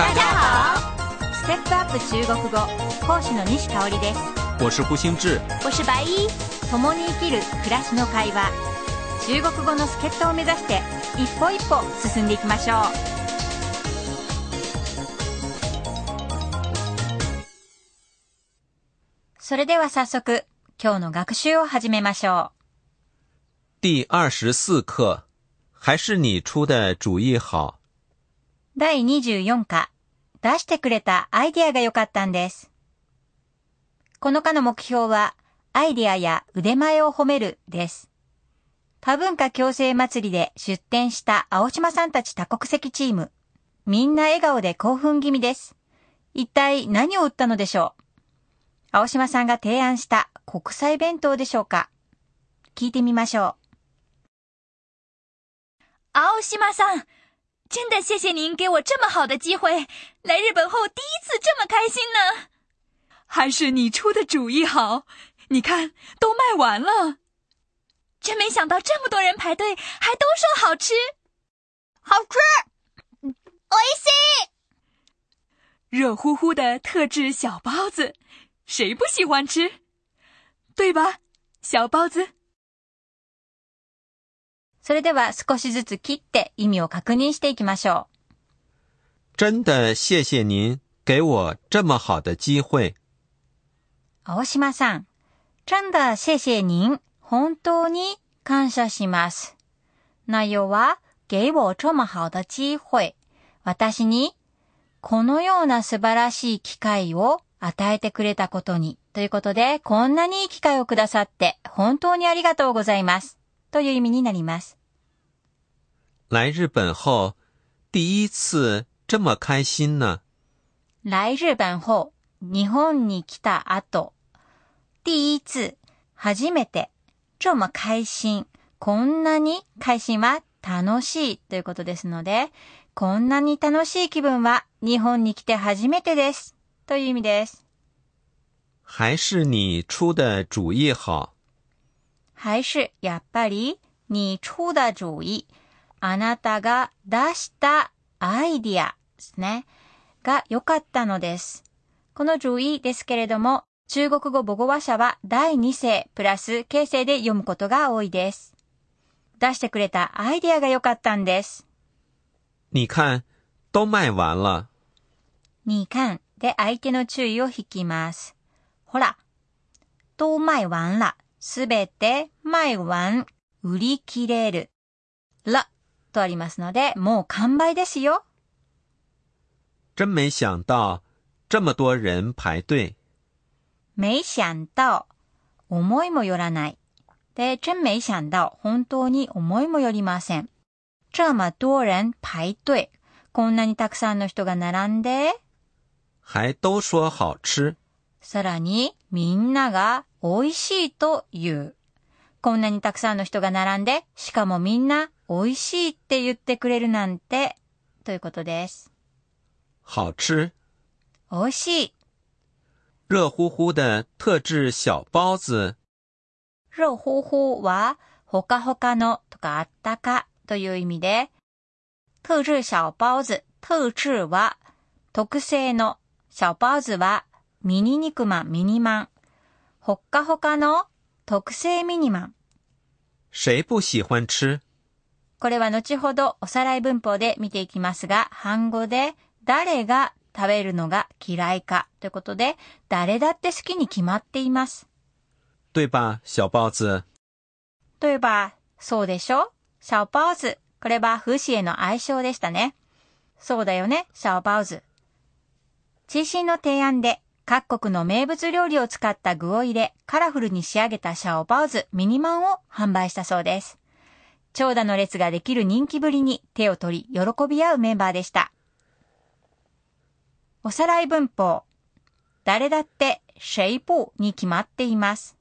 大家好。ステップアップ中国語講師の西香織です我是胡星志。我是白衣。共に生きる暮らしの会話中国語の助っ人を目指して一歩一歩進んでいきましょうそれでは早速今日の学習を始めましょ第二十四课，还是你出的主意好。う第24課出してくれたアイディアが良かったんです。この課の目標はアイディアや腕前を褒めるです。多文化共生祭りで出展した青島さんたち多国籍チーム。みんな笑顔で興奮気味です。一体何を売ったのでしょう？青島さんが提案した国際弁当でしょうか？聞いてみましょう。青島さん，真的谢谢您给我这么好的机会，来日本后第一次这么开心呢。还是你出的主意好，你看都卖完了。真没想到这么多人排队，还都说好吃。好吃，美味しい。热乎乎的特制小包子，谁不喜欢吃？对吧，小包子？うそれでは少しずつ切って意味を確認していきましょ真的谢谢您给我这么好的机会。う。青島さん、真的谢谢您。本当に感謝します。内容は、给我这么好的機会。私に、このような素晴らしい機会を与えてくれたことに。ということで、こんなにいい機会をくださって、本当にありがとうございます。という意味になります。来日本后，第一次这么开心呢？来日本後、日本に来た後、第一次、初めて、这么開心、こんなに開心は楽しいということですので、こんなに楽しい気分は日本に来て初めてです。という意味です。还是你出的主意好？还是、やっぱり、你出的主意。あなたが出したアイディアですね。が良かったのです。この主意ですけれども、中国語母語話者は第2世プラス形成で読むことが多いです。出してくれたアイディアが良かったんです。你看，都卖完了。にかんで相手の注意を引きます。ほら、都卖完了。すべて卖完、売り切れる。らとありますので、もう完売ですよ。真没想到，这么多人排队。没想到、思いもよらない。で、真没想到、本当に思いもよりません。这么多人排隊。こんなにたくさんの人が並んで、还都说好吃。さらにみんなが美味しいと言う。こんなにたくさんの人が並んで、しかもみんな美味しいって言ってくれるなんて、ということです。好吃，美味しい。热乎乎的特制小包子，热乎乎は、ほかほかのとかあったかという意味で、特制小包子、特制は特製の、小包子はミニ肉まん、ミニマン。ほっかほかの特製ミニマン。谁不喜欢吃？これは後ほどおさらい文法で見ていきますが、半語で誰が食べるのが嫌いかということで、誰だって好きに決まっています。对吧，小包子？例えば、そうでしょ？小包子。これは風刺への愛称でしたね。そうだよね、小包子。知心の提案で、各国の名物料理を使った具を入れ、カラフルに仕上げたシャオバオズミニマンを販売したそうです。長蛇の列ができる人気ぶりに手を取り、喜び合うメンバーでした。おさらい文法。誰だって、シェイポーに決まっています。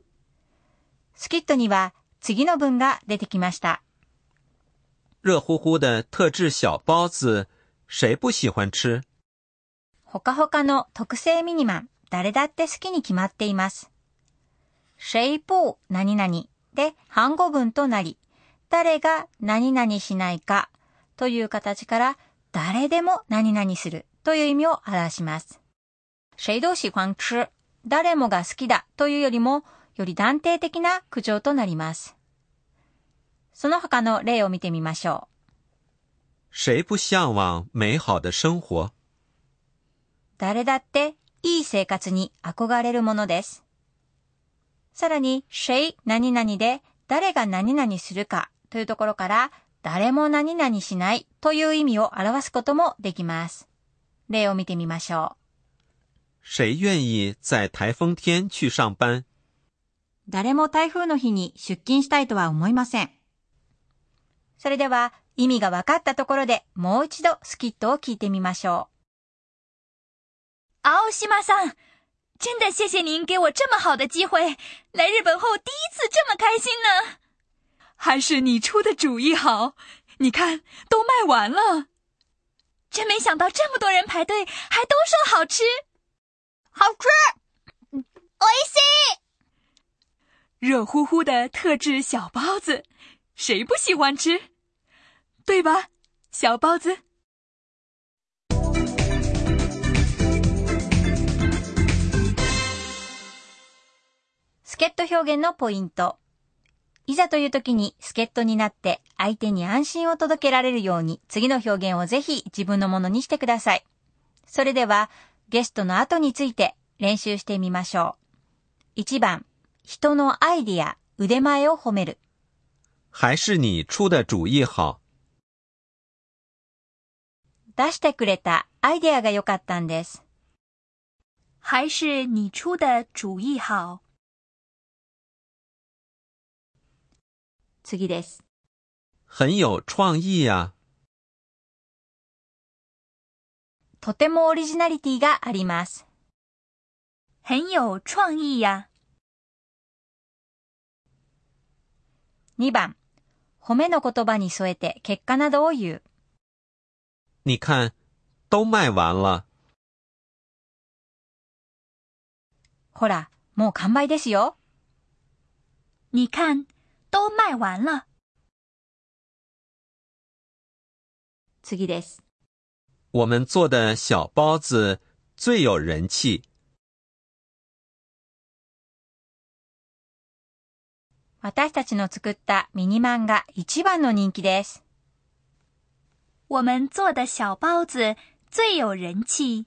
スキットには次の文が出てきました。热乎乎的特制小包子，谁不喜欢吃？ほかほかの特製ミニマン、誰だって好きに決まっています。シェイポー何々で反語文となり、誰が何々しないかという形から誰でも何々するという意味を表します。谁都喜欢吃、誰もが好きだというよりも、より断定的な口調となります。その他の例を見てみましょ谁不向往美好的生活？う。誰だっていい生活に憧れるものです。さらに、谁何々で誰が何々するかというところから、誰も何々しないという意味を表すこともできます。例を見てみましょ谁愿意在台风天去上班？う。誰も台風の日に出勤したいとは思いません。それでは、意味が分かったところでもう一度スキットを聞いてみましょ奥西さん，真的谢谢您给我这么好的机会，来日本后第一次这么开心呢。还是你出的主意好，你看都卖完了。真没想到这么多人排队，还都说好吃，好吃，おいしい。热乎乎的特制小包子，谁不喜欢吃？对吧，小包子？ 助っ人表現のポイント。いざという時に助っ人になって相手に安心を届けられるように次の表現をぜひ自分のものにしてください。それではゲストの後について練習してみましょう。1番、人のアイディア、腕前を褒める。还是你出的主意好。出してくれたアイデアが良かったんです。还是你出的主意好。次です。很有创意呀、とてもオリジナリティがあります。很有创意呀。2番、褒めの言葉に添えて結果などを言う。你看，都卖完了。ほら、もう完売ですよ。你看，都卖完了。次です。我们做的小包子最有人气。私たちの作ったミニ漫画一番の人気です。我们做的小包子最有人气。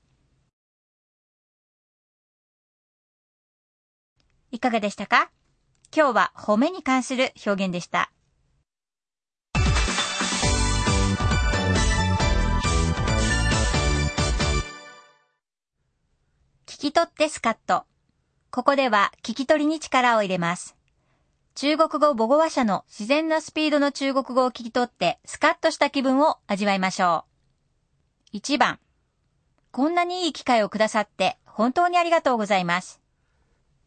いかがでしたか？今日は褒めに関する表現でした。聞き取ってスカッと。ここでは聞き取りに力を入れます。中国語母語話者の自然なスピードの中国語を聞き取ってスカッとした気分を味わいましょう。1番。こんなにいい機会をくださって本当にありがとうございます。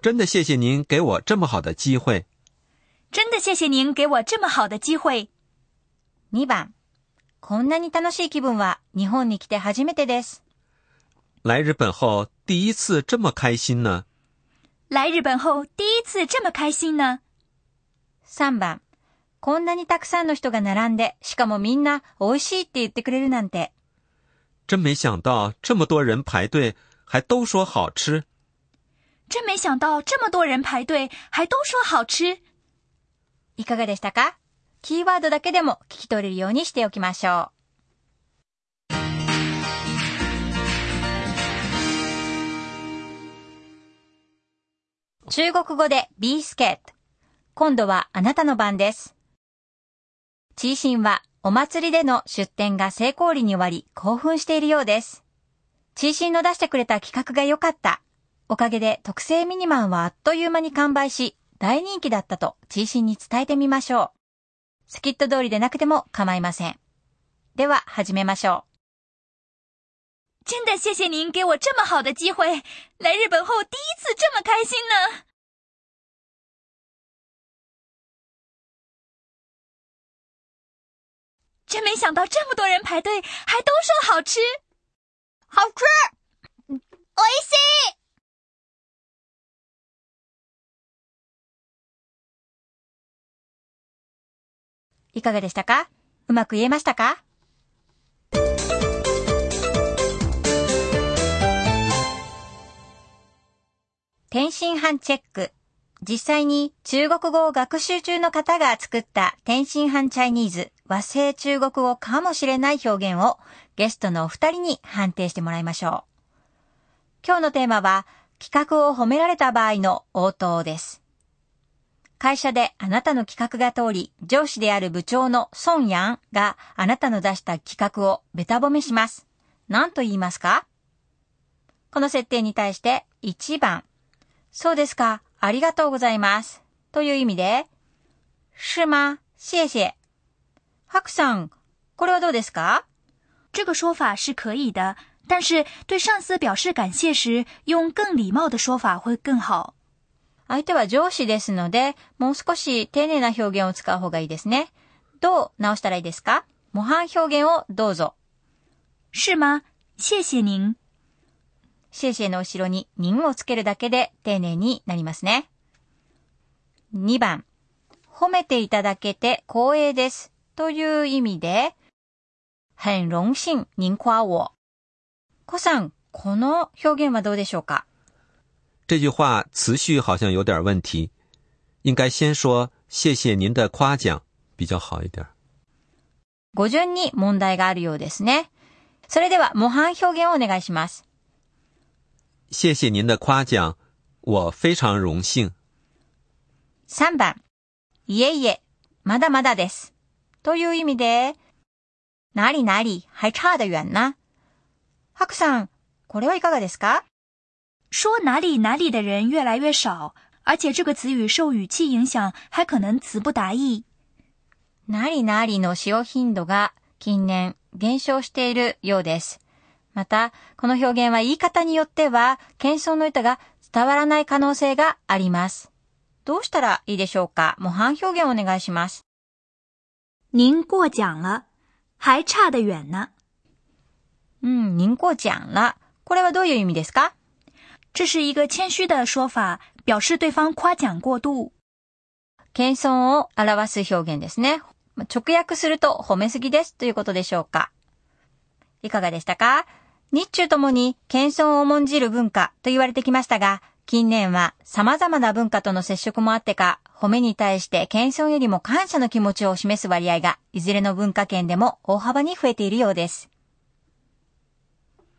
真的谢谢您给我这么好的机会。真的谢谢您给我这么好的机会。 2番。こんなに楽しい気分は日本に来て初めてです。来日本后第一次这么开心呢。来日本后第一次这么开心呢。 3番。こんなにたくさんの人が並んで、しかもみんな美味しいって言ってくれるなんて。真没想到这么多人排队，还都说好吃。 真没想到这么多人排队，还都说好吃。いかがでしたか？キーワードだけでも聞き取れるようにしておきましょう。中国語で be scared。今度はあなたの番です。チーシンはお祭りでの出店が成功裏に終わり興奮しているようです。チーシンの出してくれた企画が良かった。おかげで特製ミニマンはあっという間に完売し、大人気だったとチーシンに伝えてみましょう。スキット通りでなくても構いません。では始めましょ真的谢谢您给我这么好的机会，来日本后第一次这么开心呢。真没想到这么多人排队，还都说好吃，好吃，いかがでしたか？うまく言えましたか？天津飯チェック。実際に中国語を学習中の方が作った天津飯チャイニーズ和製中国語かもしれない表現をゲストのお二人に判定してもらいましょう。今日のテーマは企画を褒められた場合の応答です。会社であなたの企画が通り、上司である部長の孫ヤンがあなたの出した企画をベタ褒めします。何と言いますか？この設定に対して1番。そうですか。ありがとうございます。という意味で、是吗谢谢。ハクさん、これはどうですか？这个说法是可以的，但是对上司表示感谢时，用更礼貌的说法会更好。相手は上司ですので、もう少し丁寧な表現を使う方がいいですね。どう直したらいいですか？模範表現をどうぞ。是吗？谢谢您。シェシェの後ろに人をつけるだけで丁寧になりますね。2番、褒めていただけて光栄ですという意味で、很荣幸您夸我。コさん、この表現はどうでしょうか？这句话词序好像有点问题，应该先说谢谢您的夸奖比较好一点。語順に問題があるようですね。それでは模範表現をお願いします。谢谢您的夸奖，我非常荣幸。 3番、いえいえ、まだまだです。という意味で、なりなり、还差得遠な。ハクさん、これはいかがですか 说哪里哪里的人越来越少，而且这个词语受语气影响，还可能词不达意。なりなりの使用頻度が近年減少しているようです。また、この表現は言い方によっては、謙遜の意図が伝わらない可能性があります。どうしたらいいでしょうか？模範表現をお願いします。您过奖了，还差得遠呢。うん、人工ちゃんら。これはどういう意味ですか？这是一个谦虚的说法，表示对方夸奖过度。謙遜を表す表現ですね。直訳すると褒めすぎですということでしょうか。いかがでしたか？日中ともに謙遜を重んじる文化と言われてきましたが、近年は様々な文化との接触もあってか、褒めに対して謙遜よりも感謝の気持ちを示す割合が、いずれの文化圏でも大幅に増えているようです。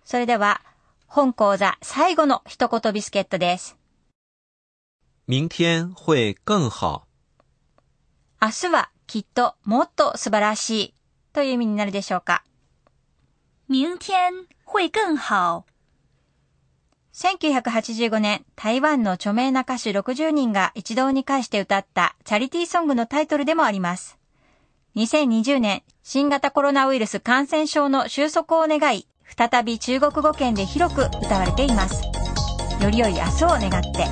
それでは、本講座最後の一言ビスケットです。明天会更好。明日はきっともっと素晴らしいという意味になるでしょうか。明天会更好。1985年、台湾の著名な歌手60人が一堂に会して歌ったチャリティーソングのタイトルでもあります。2020年、新型コロナウイルス感染症の収束を願い、再び中国語圏で広く歌われています。より良い明日を願って。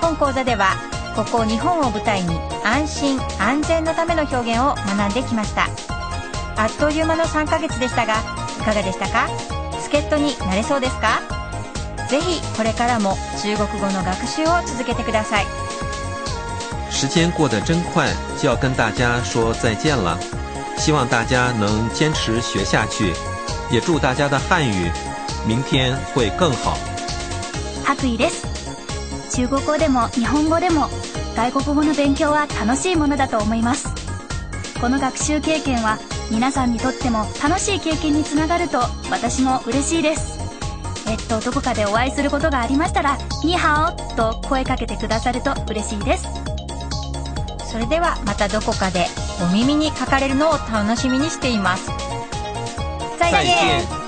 本講座では、ここ日本を舞台に安心安全のための表現を学んできました。あっという間の3ヶ月でしたが、いかがでしたか？助っ人になれそうですか？ぜひこれからも中国語の学習を続けてください。时间过得真快，就要跟大家说再见了。希望大家能坚持学下去，也祝大家的汉语明天会更好。白衣です。中国語でも日本語でも外国語の勉強は楽しいものだと思います。この学習経験は皆さんにとっても楽しい経験につながると私も嬉しいです。えっと、どこかでお会いすることがありましたら、ニーハオと声かけてくださると嬉しいです。それではまたどこかでお耳にかかれるのを楽しみにしています。再再见。